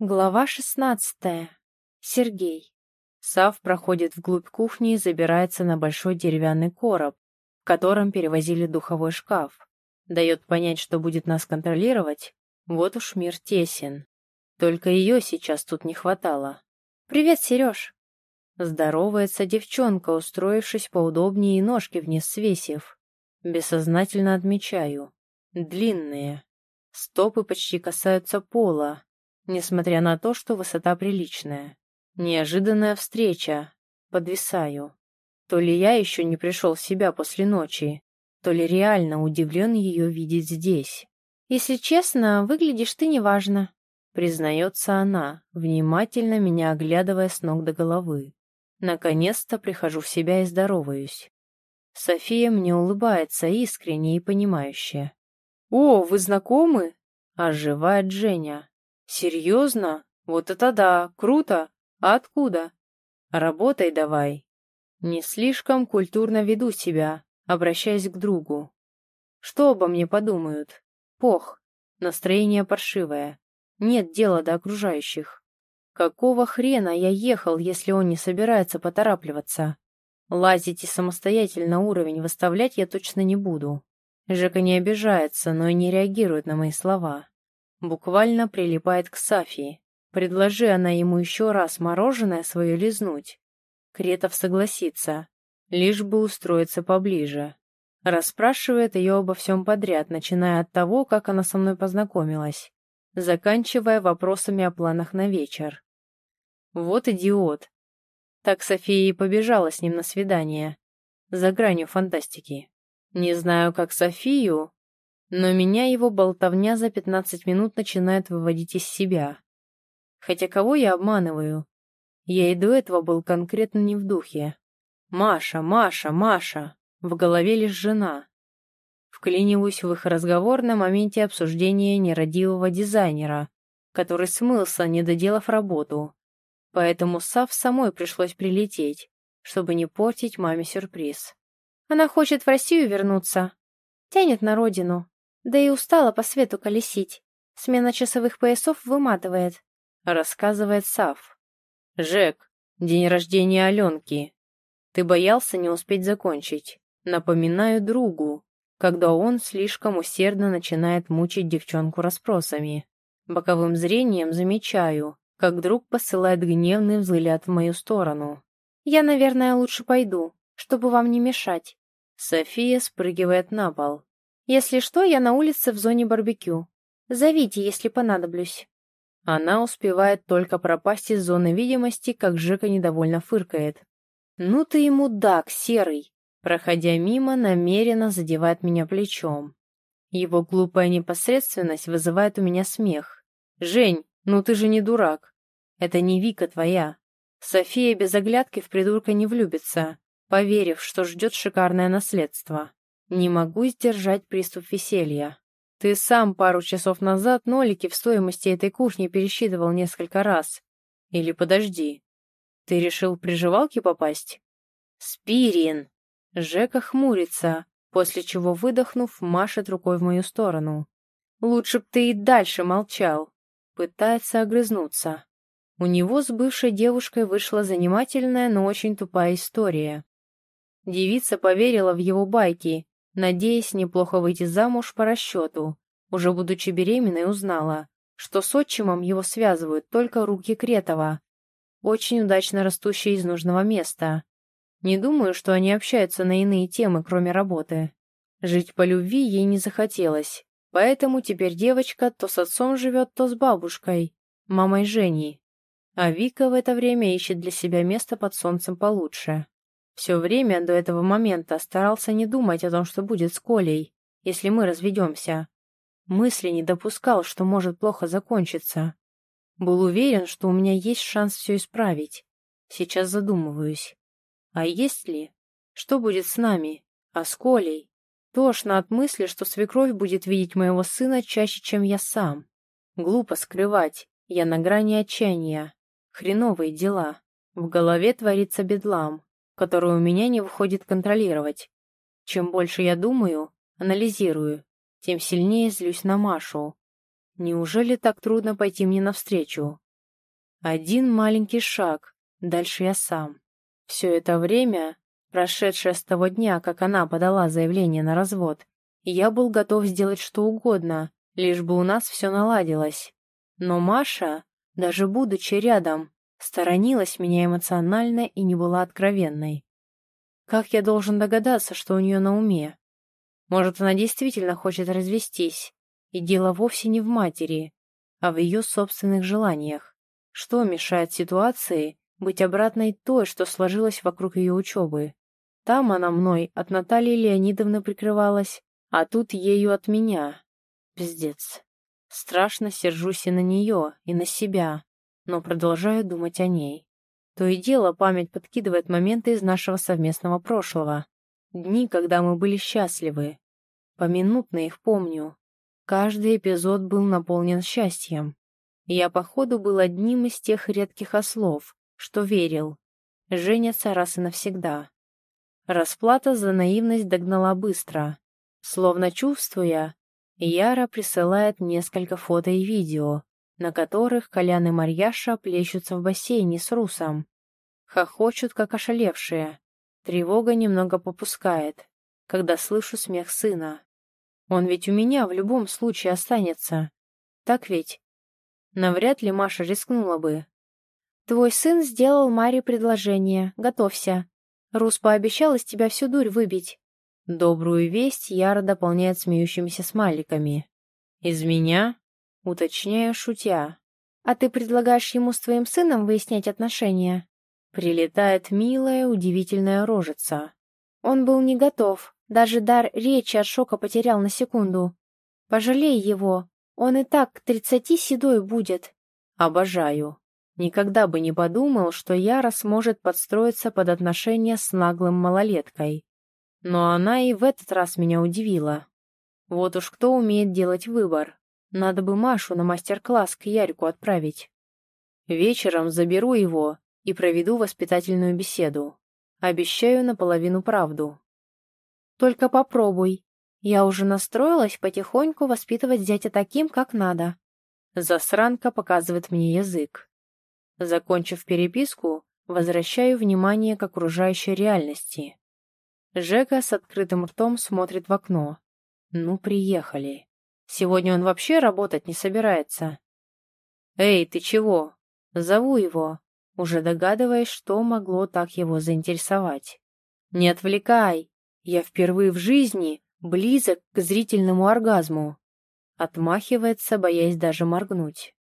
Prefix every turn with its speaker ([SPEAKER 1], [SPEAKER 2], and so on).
[SPEAKER 1] Глава шестнадцатая. Сергей. Сав проходит вглубь кухни и забирается на большой деревянный короб, в котором перевозили духовой шкаф. Дает понять, что будет нас контролировать. Вот уж мир тесен. Только ее сейчас тут не хватало. «Привет, Сереж!» Здоровается девчонка, устроившись поудобнее и ножки вниз свесив. Бессознательно отмечаю. Длинные. Стопы почти касаются пола, несмотря на то, что высота приличная. Неожиданная встреча. Подвисаю. То ли я еще не пришел в себя после ночи, то ли реально удивлен ее видеть здесь. «Если честно, выглядишь ты неважно», — признается она, внимательно меня оглядывая с ног до головы. Наконец-то прихожу в себя и здороваюсь. София мне улыбается искренне и понимающе. «О, вы знакомы?» — оживает Женя. «Серьезно? Вот это да, круто! А откуда?» «Работай давай». Не слишком культурно веду себя, обращаясь к другу. Что обо мне подумают? Пох, настроение паршивое. Нет дела до окружающих. Какого хрена я ехал, если он не собирается поторапливаться? Лазить и самостоятельно уровень выставлять я точно не буду. Жека не обижается, но и не реагирует на мои слова. Буквально прилипает к Сафии. Предложи она ему еще раз мороженое свое лизнуть. Кретов согласится, лишь бы устроиться поближе. Расспрашивает ее обо всем подряд, начиная от того, как она со мной познакомилась, заканчивая вопросами о планах на вечер. Вот идиот. Так София и побежала с ним на свидание. За гранью фантастики. Не знаю, как Софию, но меня его болтовня за пятнадцать минут начинает выводить из себя. Хотя кого я обманываю? Я и до этого был конкретно не в духе. Маша, Маша, Маша. В голове лишь жена. Вклиниваюсь в их разговор на моменте обсуждения нерадивого дизайнера, который смылся, не доделав работу. Поэтому Сав самой пришлось прилететь, чтобы не портить маме сюрприз. Она хочет в Россию вернуться. Тянет на родину. Да и устала по свету колесить. Смена часовых поясов выматывает, рассказывает Сав. Жек, день рождения Аленки. Ты боялся не успеть закончить. Напоминаю другу, когда он слишком усердно начинает мучить девчонку расспросами. Боковым зрением замечаю, как друг посылает гневный взгляд в мою сторону. «Я, наверное, лучше пойду, чтобы вам не мешать». София спрыгивает на пол, если что, я на улице в зоне барбекю. Зовите, если понадоблюсь». Она успевает только пропасть из зоны видимости, как Жека недовольно фыркает. «Ну ты и мудак, серый!» Проходя мимо, намеренно задевает меня плечом. Его глупая непосредственность вызывает у меня смех. «Жень, ну ты же не дурак. Это не Вика твоя. София без оглядки в придурка не влюбится, поверив, что ждет шикарное наследство. Не могу сдержать приступ веселья. Ты сам пару часов назад нолики в стоимости этой кухни пересчитывал несколько раз. Или подожди. Ты решил приживалки попасть? Спирин! Жека хмурится, после чего, выдохнув, машет рукой в мою сторону. Лучше б ты и дальше молчал. Пытается огрызнуться. У него с бывшей девушкой вышла занимательная, но очень тупая история. Девица поверила в его байки надеясь неплохо выйти замуж по расчету. Уже будучи беременной, узнала, что с отчимом его связывают только руки Кретова, очень удачно растущие из нужного места. Не думаю, что они общаются на иные темы, кроме работы. Жить по любви ей не захотелось, поэтому теперь девочка то с отцом живет, то с бабушкой, мамой Жени. А Вика в это время ищет для себя место под солнцем получше. Все время до этого момента старался не думать о том, что будет с Колей, если мы разведемся. Мысли не допускал, что может плохо закончиться. Был уверен, что у меня есть шанс все исправить. Сейчас задумываюсь. А есть ли? Что будет с нами? А с Колей? Тошно от мысли, что свекровь будет видеть моего сына чаще, чем я сам. Глупо скрывать. Я на грани отчаяния. Хреновые дела. В голове творится бедлам которую у меня не выходит контролировать. Чем больше я думаю, анализирую, тем сильнее злюсь на Машу. Неужели так трудно пойти мне навстречу? Один маленький шаг, дальше я сам. Все это время, прошедшее с того дня, как она подала заявление на развод, я был готов сделать что угодно, лишь бы у нас все наладилось. Но Маша, даже будучи рядом, сторонилась меня эмоционально и не была откровенной. Как я должен догадаться, что у нее на уме? Может, она действительно хочет развестись, и дело вовсе не в матери, а в ее собственных желаниях. Что мешает ситуации быть обратной той, что сложилась вокруг ее учебы? Там она мной от Натальи Леонидовны прикрывалась, а тут ею от меня. Пиздец. Страшно сержусь и на нее, и на себя, но продолжаю думать о ней. То и дело память подкидывает моменты из нашего совместного прошлого. Дни, когда мы были счастливы. Поминутно их помню. Каждый эпизод был наполнен счастьем. Я, походу, был одним из тех редких ослов, что верил. Женятся раз и навсегда. Расплата за наивность догнала быстро. Словно чувствуя, Яра присылает несколько фото и видео, на которых Колян и Марьяша плещутся в бассейне с Русом. Хохочут, как ошалевшие. Тревога немного попускает, когда слышу смех сына. Он ведь у меня в любом случае останется. Так ведь? Навряд ли Маша рискнула бы. Твой сын сделал Маре предложение. Готовься. Рус пообещал из тебя всю дурь выбить. Добрую весть Яра дополняет смеющимися смайликами. Из меня? Уточняю, шутя. А ты предлагаешь ему с твоим сыном выяснять отношения? Прилетает милая, удивительная рожица. Он был не готов, даже дар речи от шока потерял на секунду. Пожалей его, он и так к тридцати седой будет. Обожаю. Никогда бы не подумал, что Яра сможет подстроиться под отношения с наглым малолеткой. Но она и в этот раз меня удивила. Вот уж кто умеет делать выбор. Надо бы Машу на мастер-класс к Ярику отправить. Вечером заберу его и проведу воспитательную беседу. Обещаю наполовину правду. Только попробуй. Я уже настроилась потихоньку воспитывать зятя таким, как надо. Засранка показывает мне язык. Закончив переписку, возвращаю внимание к окружающей реальности. Жека с открытым ртом смотрит в окно. Ну, приехали. Сегодня он вообще работать не собирается. «Эй, ты чего?» Зову его, уже догадываясь, что могло так его заинтересовать. «Не отвлекай! Я впервые в жизни близок к зрительному оргазму!» Отмахивается, боясь даже моргнуть.